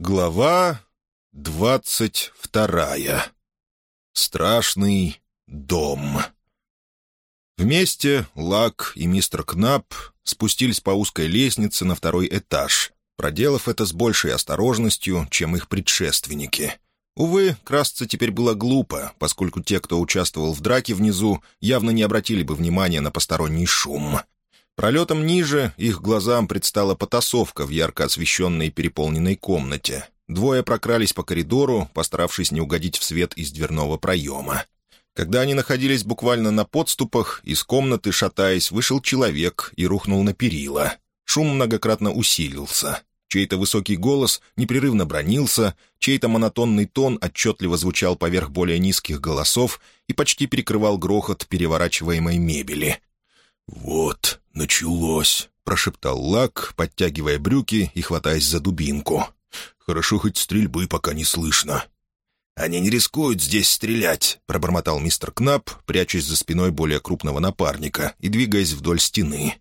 Глава двадцать вторая. Страшный дом. Вместе Лак и мистер Кнап спустились по узкой лестнице на второй этаж, проделав это с большей осторожностью, чем их предшественники. Увы, красться теперь было глупо, поскольку те, кто участвовал в драке внизу, явно не обратили бы внимания на посторонний шум — Пролетом ниже их глазам предстала потасовка в ярко освещенной переполненной комнате. Двое прокрались по коридору, постаравшись не угодить в свет из дверного проема. Когда они находились буквально на подступах, из комнаты, шатаясь, вышел человек и рухнул на перила. Шум многократно усилился. Чей-то высокий голос непрерывно бронился, чей-то монотонный тон отчетливо звучал поверх более низких голосов и почти перекрывал грохот переворачиваемой мебели. «Вот, началось», — прошептал Лак, подтягивая брюки и хватаясь за дубинку. «Хорошо, хоть стрельбы пока не слышно». «Они не рискуют здесь стрелять», — пробормотал мистер Кнап, прячась за спиной более крупного напарника и двигаясь вдоль стены.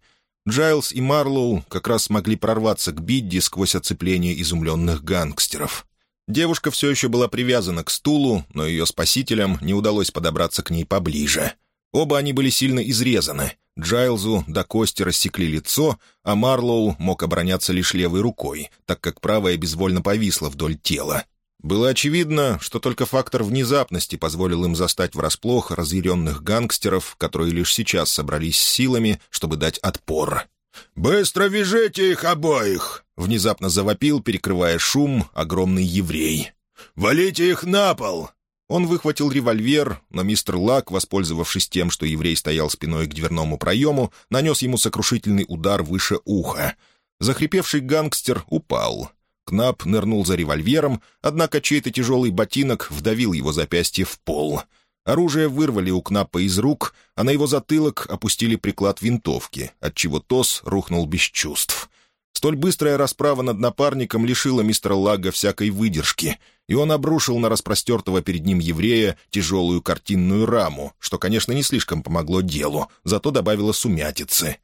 Джайлз и Марлоу как раз смогли прорваться к Бидди сквозь оцепление изумленных гангстеров. Девушка все еще была привязана к стулу, но ее спасителям не удалось подобраться к ней поближе. Оба они были сильно изрезаны. Джайлзу до кости рассекли лицо, а Марлоу мог обороняться лишь левой рукой, так как правая безвольно повисла вдоль тела. Было очевидно, что только фактор внезапности позволил им застать врасплох разъяренных гангстеров, которые лишь сейчас собрались с силами, чтобы дать отпор. «Быстро вяжите их обоих!» — внезапно завопил, перекрывая шум, огромный еврей. «Валите их на пол! Он выхватил револьвер, но мистер Лак, воспользовавшись тем, что еврей стоял спиной к дверному проему, нанес ему сокрушительный удар выше уха. Захрипевший гангстер упал. Кнап нырнул за револьвером, однако чей-то тяжелый ботинок вдавил его запястье в пол. Оружие вырвали у Кнапа из рук, а на его затылок опустили приклад винтовки, отчего Тос рухнул без чувств. Столь быстрая расправа над напарником лишила мистера Лага всякой выдержки, и он обрушил на распростертого перед ним еврея тяжелую картинную раму, что, конечно, не слишком помогло делу, зато добавило сумятицы.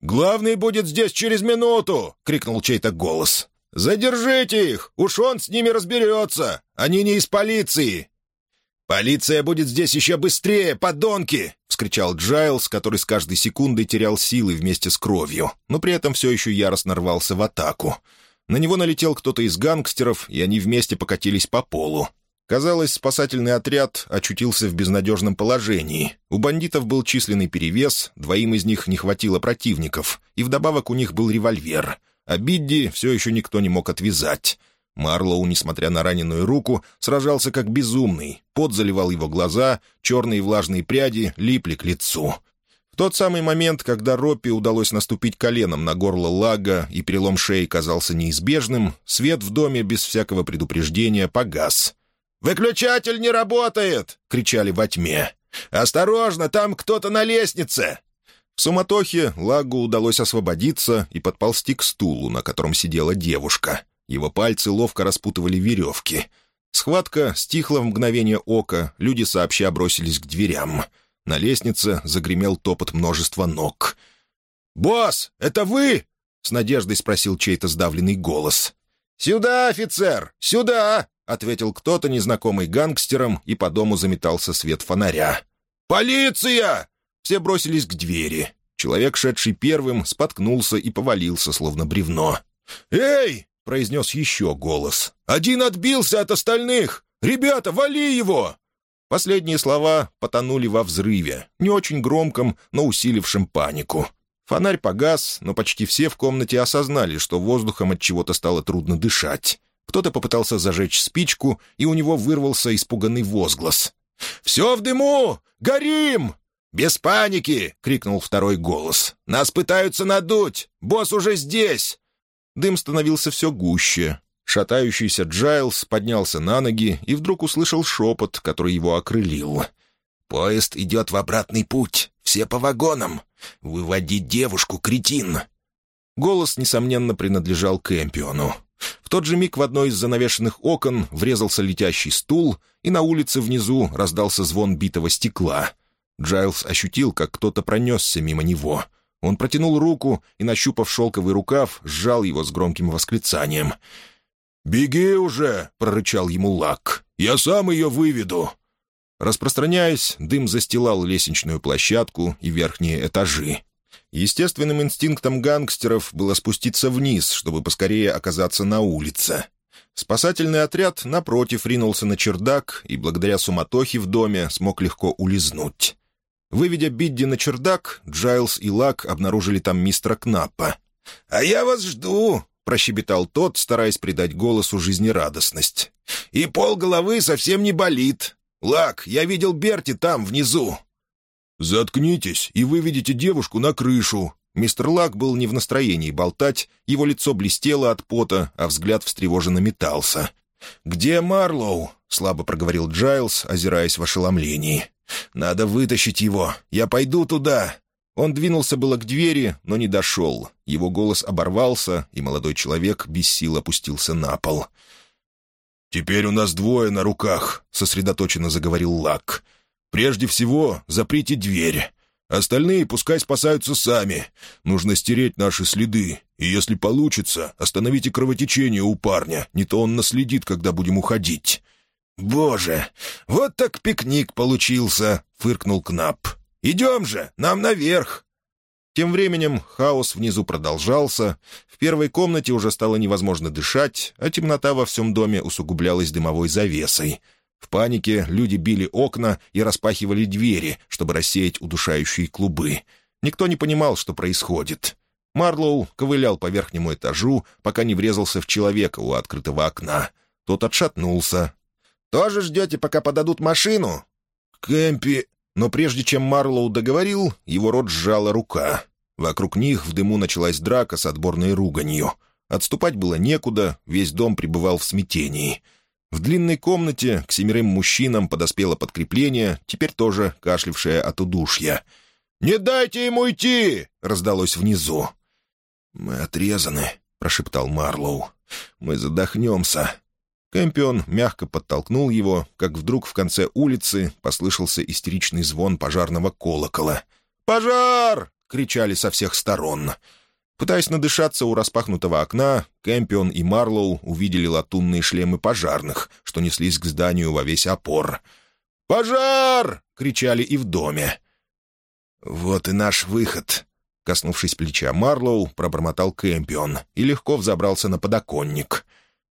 «Главный будет здесь через минуту!» — крикнул чей-то голос. «Задержите их! Уж он с ними разберется! Они не из полиции!» «Полиция будет здесь еще быстрее, подонки!» — вскричал Джайлз, который с каждой секундой терял силы вместе с кровью, но при этом все еще яростно рвался в атаку. На него налетел кто-то из гангстеров, и они вместе покатились по полу. Казалось, спасательный отряд очутился в безнадежном положении. У бандитов был численный перевес, двоим из них не хватило противников, и вдобавок у них был револьвер. А Бидди все еще никто не мог отвязать. Марлоу, несмотря на раненую руку, сражался как безумный. Пот заливал его глаза, черные влажные пряди липли к лицу. Тот самый момент, когда Роппи удалось наступить коленом на горло лага и перелом шеи казался неизбежным, свет в доме без всякого предупреждения погас. «Выключатель не работает!» — кричали во тьме. «Осторожно, там кто-то на лестнице!» В суматохе Лагу удалось освободиться и подползти к стулу, на котором сидела девушка. Его пальцы ловко распутывали веревки. Схватка стихла в мгновение ока, люди сообща бросились к дверям. На лестнице загремел топот множества ног. «Босс, это вы?» — с надеждой спросил чей-то сдавленный голос. «Сюда, офицер! Сюда!» — ответил кто-то, незнакомый гангстером, и по дому заметался свет фонаря. «Полиция!» Все бросились к двери. Человек, шедший первым, споткнулся и повалился, словно бревно. «Эй, произнес еще голос. «Один отбился от остальных! Ребята, вали его!» Последние слова потонули во взрыве, не очень громком, но усилившем панику. Фонарь погас, но почти все в комнате осознали, что воздухом от чего-то стало трудно дышать. Кто-то попытался зажечь спичку, и у него вырвался испуганный возглас. «Все в дыму! Горим!» «Без паники!» — крикнул второй голос. «Нас пытаются надуть! Босс уже здесь! Дым становился все гуще. Шатающийся Джайлз поднялся на ноги и вдруг услышал шепот, который его окрылил. «Поезд идет в обратный путь. Все по вагонам. Выводить девушку, кретин!» Голос, несомненно, принадлежал Кэмпиону. В тот же миг в одно из занавешенных окон врезался летящий стул, и на улице внизу раздался звон битого стекла. Джайлз ощутил, как кто-то пронесся мимо него — он протянул руку и, нащупав шелковый рукав, сжал его с громким восклицанием. «Беги уже!» — прорычал ему Лак. «Я сам ее выведу!» Распространяясь, дым застилал лестничную площадку и верхние этажи. Естественным инстинктом гангстеров было спуститься вниз, чтобы поскорее оказаться на улице. Спасательный отряд, напротив, ринулся на чердак и, благодаря суматохе в доме, смог легко улизнуть. Выведя Бидди на чердак, Джайлз и Лак обнаружили там мистера Кнаппа. «А я вас жду!» — прощебетал тот, стараясь придать голосу жизнерадостность. «И пол головы совсем не болит. Лак, я видел Берти там, внизу». «Заткнитесь и выведите девушку на крышу». Мистер Лак был не в настроении болтать, его лицо блестело от пота, а взгляд встревоженно метался. «Где Марлоу?» — слабо проговорил Джайлз, озираясь в ошеломлении. «Надо вытащить его. Я пойду туда». Он двинулся было к двери, но не дошел. Его голос оборвался, и молодой человек без сил опустился на пол. «Теперь у нас двое на руках», — сосредоточенно заговорил Лак. «Прежде всего, заприте дверь. Остальные пускай спасаются сами. Нужно стереть наши следы. И если получится, остановите кровотечение у парня, не то он наследит, когда будем уходить». «Боже, вот так пикник получился!» — фыркнул Кнап. «Идем же, нам наверх!» Тем временем хаос внизу продолжался. В первой комнате уже стало невозможно дышать, а темнота во всем доме усугублялась дымовой завесой. В панике люди били окна и распахивали двери, чтобы рассеять удушающие клубы. Никто не понимал, что происходит. Марлоу ковылял по верхнему этажу, пока не врезался в человека у открытого окна. Тот отшатнулся. «Тоже ждете, пока подадут машину?» «Кэмпи...» Но прежде чем Марлоу договорил, его рот сжала рука. Вокруг них в дыму началась драка с отборной руганью. Отступать было некуда, весь дом пребывал в смятении. В длинной комнате к семерым мужчинам подоспело подкрепление, теперь тоже кашлявшее от удушья. «Не дайте ему идти!» — раздалось внизу. «Мы отрезаны», — прошептал Марлоу. «Мы задохнемся». Кэмпион мягко подтолкнул его, как вдруг в конце улицы послышался истеричный звон пожарного колокола. «Пожар!» — кричали со всех сторон. Пытаясь надышаться у распахнутого окна, Кэмпион и Марлоу увидели латунные шлемы пожарных, что неслись к зданию во весь опор. «Пожар!» — кричали и в доме. «Вот и наш выход!» Коснувшись плеча Марлоу, пробормотал Кэмпион и легко взобрался на подоконник.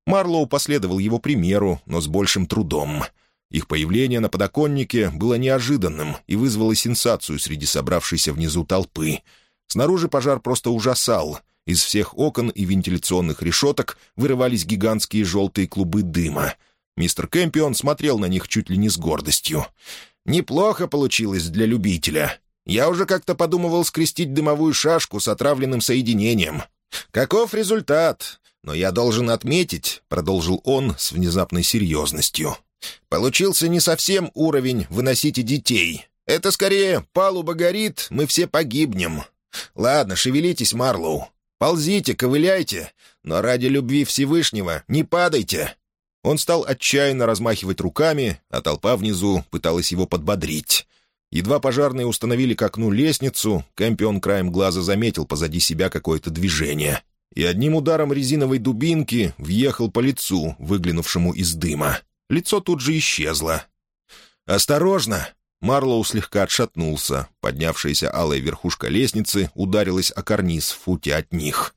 Марлоу последовал его примеру, но с большим трудом — их появление на подоконнике было неожиданным и вызвало сенсацию среди собравшейся внизу толпы. Снаружи пожар просто ужасал. Из всех окон и вентиляционных решеток вырывались гигантские желтые клубы дыма. Мистер Кэмпион смотрел на них чуть ли не с гордостью. «Неплохо получилось для любителя. Я уже как-то подумывал скрестить дымовую шашку с отравленным соединением. Каков результат? Но я должен отметить», — продолжил он с внезапной серьезностью, Получился не совсем уровень «выносите детей». Это скорее «палуба горит, мы все погибнем». Ладно, шевелитесь, Марлоу. Ползите, ковыляйте, но ради любви Всевышнего не падайте». Он стал отчаянно размахивать руками, а толпа внизу пыталась его подбодрить. Едва пожарные установили к окну лестницу, Кэмпион краем глаза заметил позади себя какое-то движение и одним ударом резиновой дубинки въехал по лицу, выглянувшему из дыма. Лицо тут же исчезло. «Осторожно!» Марлоу слегка отшатнулся. Поднявшаяся алая верхушка лестницы ударилась о карниз в футе от них.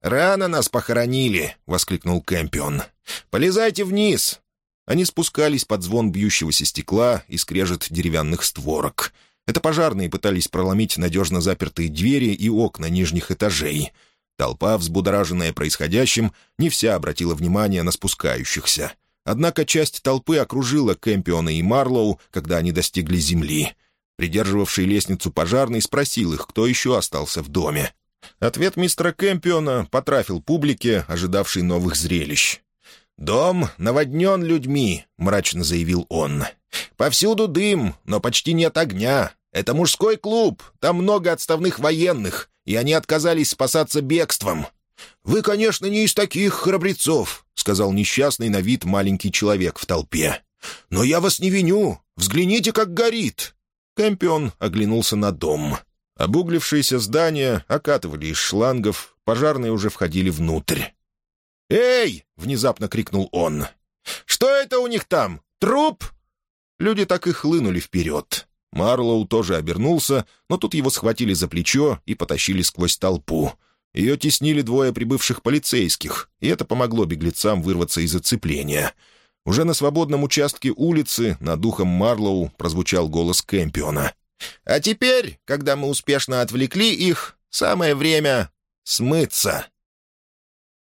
«Рано нас похоронили!» — воскликнул Кэмпион. «Полезайте вниз!» Они спускались под звон бьющегося стекла и скрежет деревянных створок. Это пожарные пытались проломить надежно запертые двери и окна нижних этажей. Толпа, взбудораженная происходящим, не вся обратила внимание на спускающихся. Однако часть толпы окружила Кэмпиона и Марлоу, когда они достигли земли. Придерживавший лестницу пожарный спросил их, кто еще остался в доме. Ответ мистера Кэмпиона потрафил публике, ожидавшей новых зрелищ. «Дом наводнен людьми», — мрачно заявил он. «Повсюду дым, но почти нет огня. Это мужской клуб, там много отставных военных, и они отказались спасаться бегством. «Вы, конечно, не из таких храбрецов», — сказал несчастный на вид маленький человек в толпе. «Но я вас не виню. Взгляните, как горит». Кэмпион оглянулся на дом. Обуглившиеся здания окатывали из шлангов, пожарные уже входили внутрь. «Эй!» — внезапно крикнул он. «Что это у них там? Труп?» Люди так и хлынули вперед. Марлоу тоже обернулся, но тут его схватили за плечо и потащили сквозь толпу. Ее теснили двое прибывших полицейских, и это помогло беглецам вырваться из оцепления. Уже на свободном участке улицы над духом Марлоу прозвучал голос Кэмпиона. «А теперь, когда мы успешно отвлекли их, самое время смыться».